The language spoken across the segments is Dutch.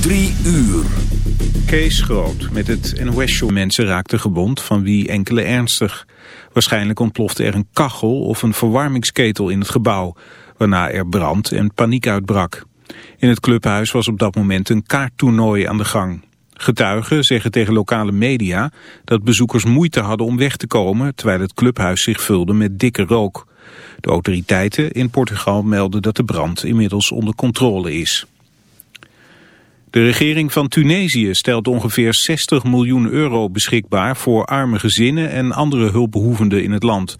Drie uur. Kees Groot met het NOS-show. Mensen raakten gewond, van wie enkele ernstig. Waarschijnlijk ontplofte er een kachel of een verwarmingsketel in het gebouw, waarna er brand en paniek uitbrak. In het clubhuis was op dat moment een kaarttoernooi aan de gang. Getuigen zeggen tegen lokale media dat bezoekers moeite hadden om weg te komen, terwijl het clubhuis zich vulde met dikke rook. De autoriteiten in Portugal melden dat de brand inmiddels onder controle is. De regering van Tunesië stelt ongeveer 60 miljoen euro beschikbaar voor arme gezinnen en andere hulpbehoevenden in het land.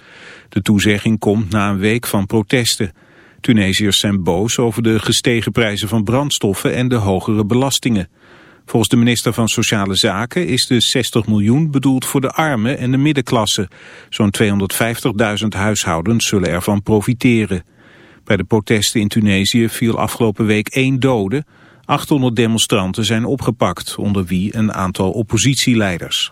De toezegging komt na een week van protesten. Tunesiërs zijn boos over de gestegen prijzen van brandstoffen en de hogere belastingen. Volgens de minister van Sociale Zaken is de 60 miljoen bedoeld voor de armen en de middenklasse. Zo'n 250.000 huishoudens zullen ervan profiteren. Bij de protesten in Tunesië viel afgelopen week één dode. 800 demonstranten zijn opgepakt, onder wie een aantal oppositieleiders.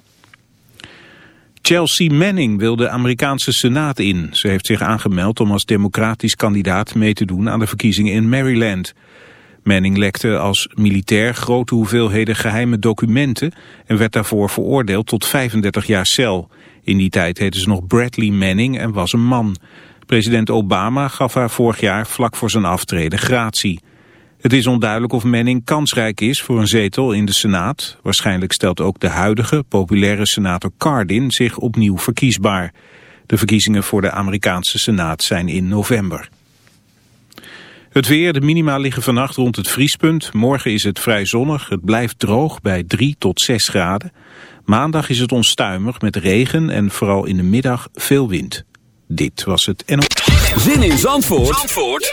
Chelsea Manning wil de Amerikaanse Senaat in. Ze heeft zich aangemeld om als democratisch kandidaat mee te doen aan de verkiezingen in Maryland. Manning lekte als militair grote hoeveelheden geheime documenten en werd daarvoor veroordeeld tot 35 jaar cel. In die tijd heette ze nog Bradley Manning en was een man. President Obama gaf haar vorig jaar vlak voor zijn aftreden gratie. Het is onduidelijk of Manning kansrijk is voor een zetel in de Senaat. Waarschijnlijk stelt ook de huidige, populaire senator Cardin zich opnieuw verkiesbaar. De verkiezingen voor de Amerikaanse Senaat zijn in november. Het weer, de minima liggen vannacht rond het vriespunt. Morgen is het vrij zonnig, het blijft droog bij 3 tot 6 graden. Maandag is het onstuimig met regen en vooral in de middag veel wind. Dit was het NO. Zin in Zandvoort, Zandvoort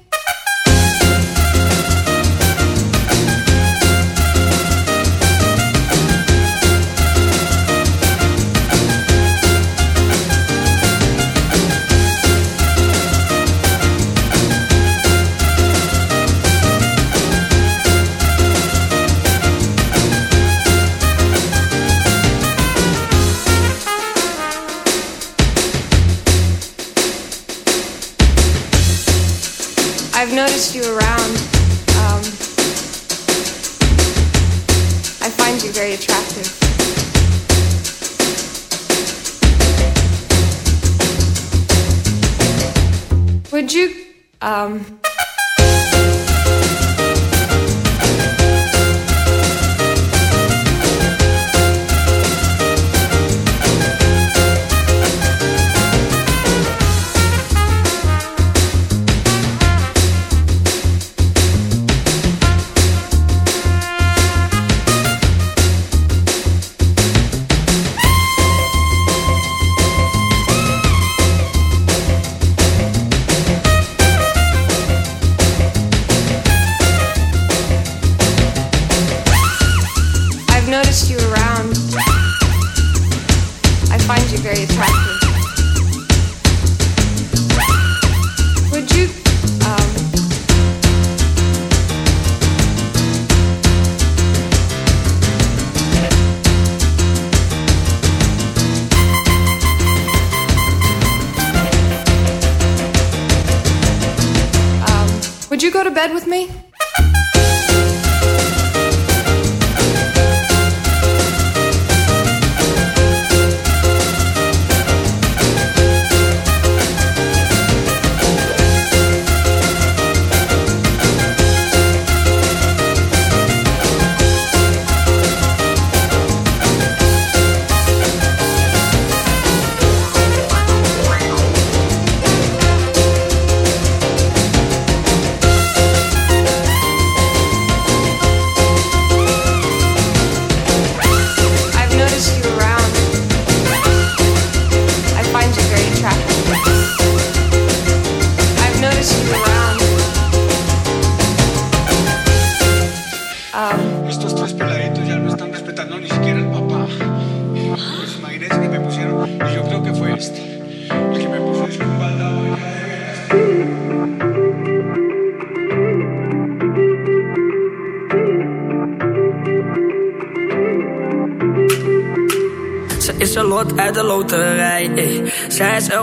Bed with me?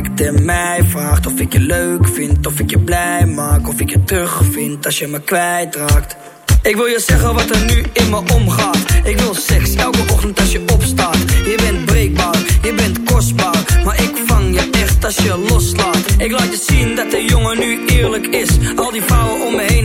aankijkt en mij vraagt of ik je leuk vind, of ik je blij maak, of ik je terug vind als je me kwijtraakt. Ik wil je zeggen wat er nu in me omgaat. Ik wil seks elke ochtend als je opstaat. Je bent breekbaar, je bent kostbaar, maar ik vang je echt als je loslaat. Ik laat je zien dat de jongen nu eerlijk is. Al die vrouwen om me heen,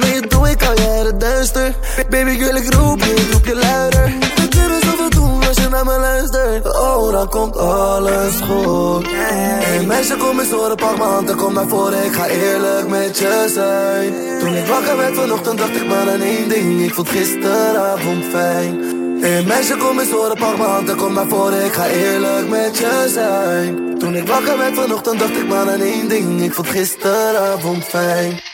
Kom toe, ik uit het duister. Baby girl, ik roep je, ik roep je luider. Kunnen zoveel doen als je naar me luistert. Oh, dan komt alles goed. Hey meisje, kom eens horen, pak m'n handen, kom naar voren. Ik ga eerlijk met je zijn. Toen ik wakker werd vanochtend, dacht ik maar aan één ding. Ik vond gisteravond fijn. Hey meisje, kom eens horen, pak m'n kom naar voren. Ik ga eerlijk met je zijn. Toen ik wakker werd vanochtend, dacht ik maar aan één ding. Ik vond gisteravond fijn.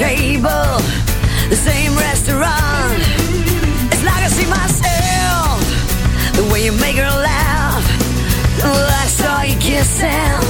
table, the same restaurant. It's like I see myself, the way you make her laugh. Well, I saw you kissing.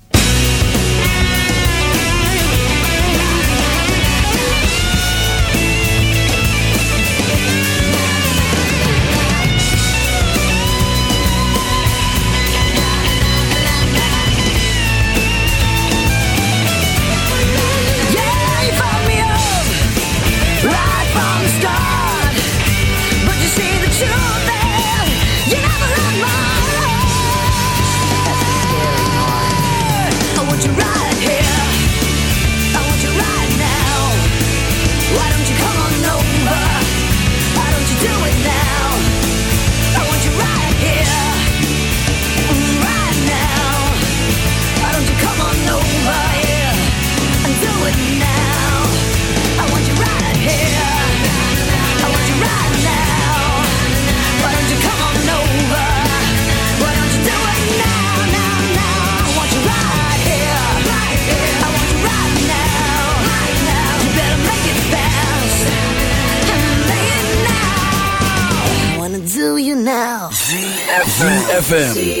ZFM.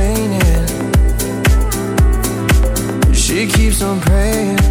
keeps on praying.